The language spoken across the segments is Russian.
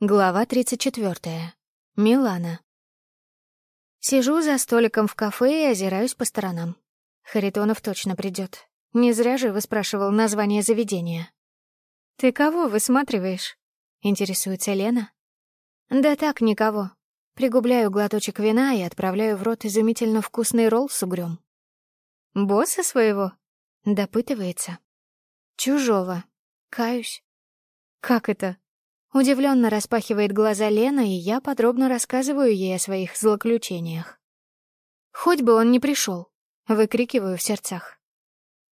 Глава 34. Милана. Сижу за столиком в кафе и озираюсь по сторонам. Харитонов точно придет. Не зря же выспрашивал название заведения. «Ты кого высматриваешь?» — интересуется Лена. «Да так, никого. Пригубляю глоточек вина и отправляю в рот изумительно вкусный ролл с угрём. «Босса своего?» — допытывается. «Чужого. Каюсь». «Как это?» Удивленно распахивает глаза Лена, и я подробно рассказываю ей о своих злоключениях. «Хоть бы он не пришел, выкрикиваю в сердцах.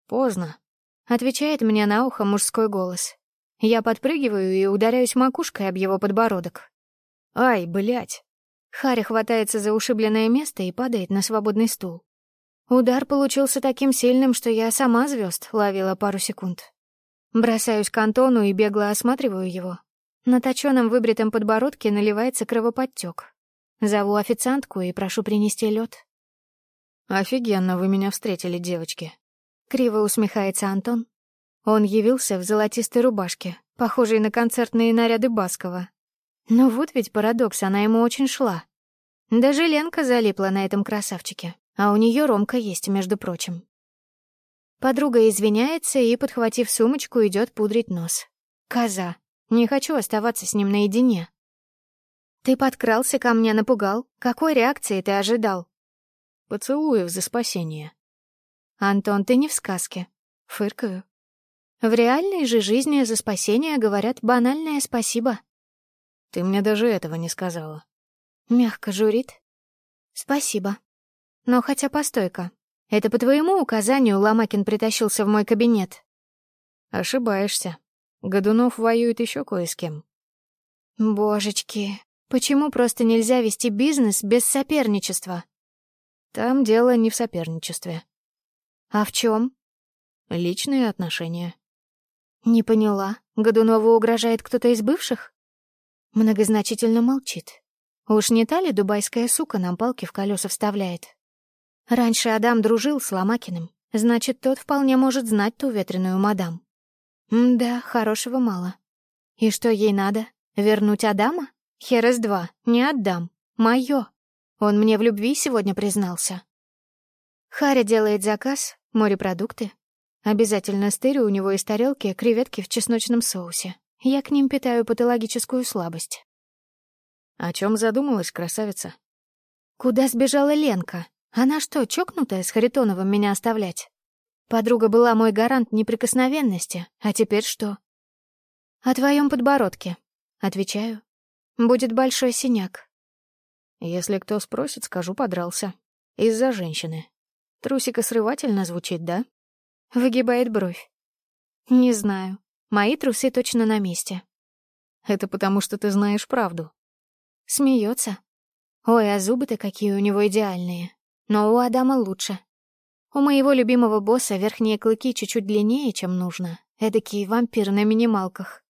«Поздно», — отвечает мне на ухо мужской голос. Я подпрыгиваю и ударяюсь макушкой об его подбородок. «Ай, блядь!» Харри хватается за ушибленное место и падает на свободный стул. Удар получился таким сильным, что я сама звезд ловила пару секунд. Бросаюсь к Антону и бегло осматриваю его, на точёном выбритом подбородке наливается кровоподтёк. Зову официантку и прошу принести лёд. «Офигенно вы меня встретили, девочки». Криво усмехается Антон. Он явился в золотистой рубашке, похожей на концертные наряды Баскова. Но вот ведь парадокс, она ему очень шла. Даже Ленка залипла на этом красавчике, а у неё Ромка есть, между прочим. Подруга извиняется и, подхватив сумочку, идёт пудрить нос. Коза. Не хочу оставаться с ним наедине. Ты подкрался ко мне, напугал. Какой реакции ты ожидал? Поцелуев за спасение. Антон, ты не в сказке. Фыркаю. В реальной же жизни за спасение говорят банальное спасибо. Ты мне даже этого не сказала. Мягко журит. Спасибо. Но хотя постойка. Это по твоему указанию Ломакин притащился в мой кабинет. Ошибаешься. Годунов воюет еще кое с кем. Божечки, почему просто нельзя вести бизнес без соперничества? Там дело не в соперничестве. А в чем? Личные отношения. Не поняла. Годунову угрожает кто-то из бывших? Многозначительно молчит. Уж не та ли дубайская сука нам палки в колеса вставляет? Раньше Адам дружил с Ломакиным, значит, тот вполне может знать ту ветреную мадам. Да, хорошего мало. И что ей надо? Вернуть Адама? Херес два, не отдам. Моё. Он мне в любви сегодня признался. Харя делает заказ, морепродукты. Обязательно стырю у него из тарелки креветки в чесночном соусе. Я к ним питаю патологическую слабость. О чем задумалась красавица? Куда сбежала Ленка? Она что, чокнутая с Харитоновым меня оставлять? Подруга была мой гарант неприкосновенности, а теперь что? О твоем подбородке, отвечаю. Будет большой синяк. Если кто спросит, скажу, подрался. Из-за женщины. Трусикосрывательно звучит, да? Выгибает бровь. Не знаю. Мои трусы точно на месте. Это потому, что ты знаешь правду. Смеется. Ой, а зубы-то какие у него идеальные. Но у Адама лучше. У моего любимого босса верхние клыки чуть-чуть длиннее, чем нужно. Эдакий вампир на минималках.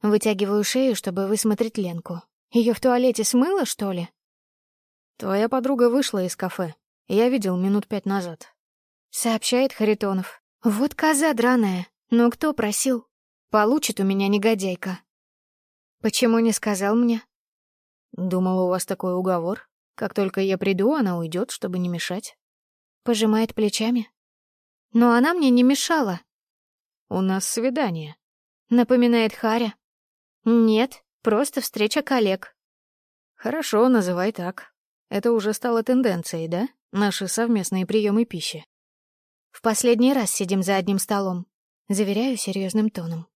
Вытягиваю шею, чтобы высмотреть Ленку. Ее в туалете смыло, что ли? Твоя подруга вышла из кафе. Я видел минут пять назад. Сообщает Харитонов. Вот коза драная. Ну кто просил? Получит у меня негодяйка. Почему не сказал мне? Думала, у вас такой уговор. Как только я приду, она уйдет, чтобы не мешать. Пожимает плечами. Но она мне не мешала. «У нас свидание», — напоминает Харя. «Нет, просто встреча коллег». «Хорошо, называй так. Это уже стало тенденцией, да? Наши совместные приемы пищи». «В последний раз сидим за одним столом», — заверяю серьезным тоном.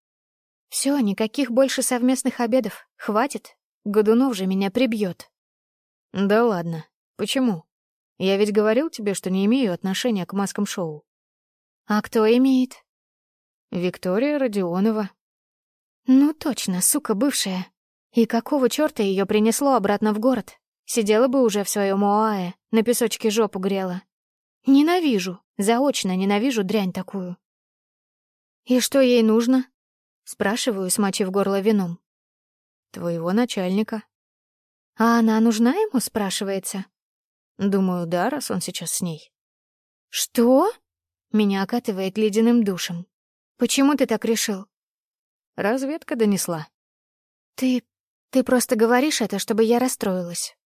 Все, никаких больше совместных обедов. Хватит. Годунов же меня прибьет. «Да ладно. Почему?» Я ведь говорил тебе, что не имею отношения к маскам шоу. А кто имеет? Виктория Родионова. Ну точно, сука бывшая. И какого чёрта её принесло обратно в город? Сидела бы уже в своем ОАЭ, на песочке жопу грела. Ненавижу, заочно ненавижу дрянь такую. И что ей нужно? Спрашиваю, смочив горло вином. Твоего начальника. А она нужна ему, спрашивается? Думаю, да, раз он сейчас с ней. Что? Меня окатывает ледяным душем. Почему ты так решил? Разведка донесла. Ты... Ты просто говоришь это, чтобы я расстроилась.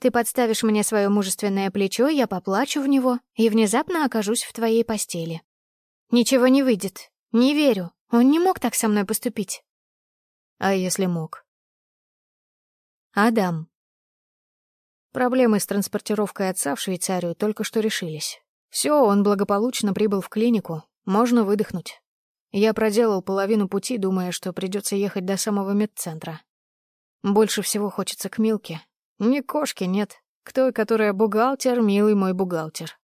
Ты подставишь мне свое мужественное плечо, я поплачу в него и внезапно окажусь в твоей постели. Ничего не выйдет. Не верю. Он не мог так со мной поступить. А если мог? Адам. Проблемы с транспортировкой отца в Швейцарию только что решились. Все, он благополучно прибыл в клинику. Можно выдохнуть. Я проделал половину пути, думая, что придется ехать до самого медцентра. Больше всего хочется к Милке. Ни кошки нет. К той, которая бухгалтер, милый мой бухгалтер.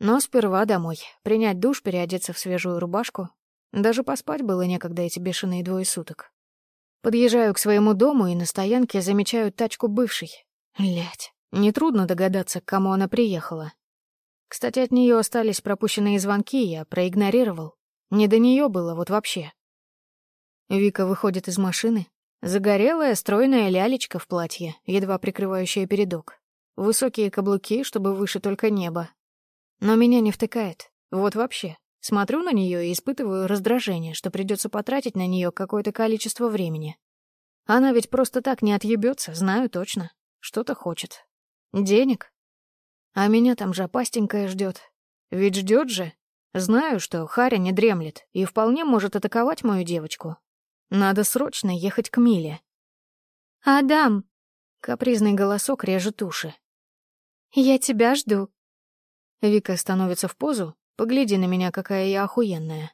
Но сперва домой. Принять душ, переодеться в свежую рубашку. Даже поспать было некогда эти бешеные двое суток. Подъезжаю к своему дому и на стоянке замечаю тачку бывшей. Лять, нетрудно догадаться, к кому она приехала. Кстати, от нее остались пропущенные звонки, я проигнорировал. Не до нее было вот вообще. Вика выходит из машины. Загорелая, стройная лялечка в платье, едва прикрывающая передок. Высокие каблуки, чтобы выше только небо. Но меня не втыкает. Вот вообще. Смотрю на нее и испытываю раздражение, что придется потратить на нее какое-то количество времени. Она ведь просто так не отъебется, знаю точно. Что-то хочет. Денег? А меня там жопастенькая ждет. Ведь ждет же. Знаю, что Харя не дремлет и вполне может атаковать мою девочку. Надо срочно ехать к Миле. «Адам!» — капризный голосок режет уши. «Я тебя жду». Вика становится в позу. Погляди на меня, какая я охуенная.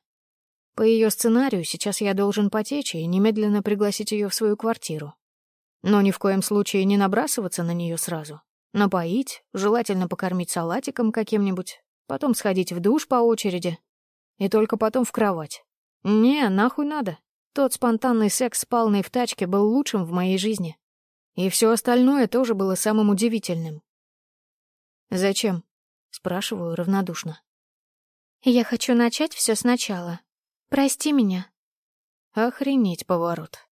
По ее сценарию сейчас я должен потечь и немедленно пригласить ее в свою квартиру. Но ни в коем случае не набрасываться на нее сразу. Напоить, желательно покормить салатиком каким-нибудь, потом сходить в душ по очереди и только потом в кровать. Не, нахуй надо. Тот спонтанный секс с Палной в тачке был лучшим в моей жизни. И все остальное тоже было самым удивительным. «Зачем?» — спрашиваю равнодушно. «Я хочу начать все сначала. Прости меня». Охренеть поворот.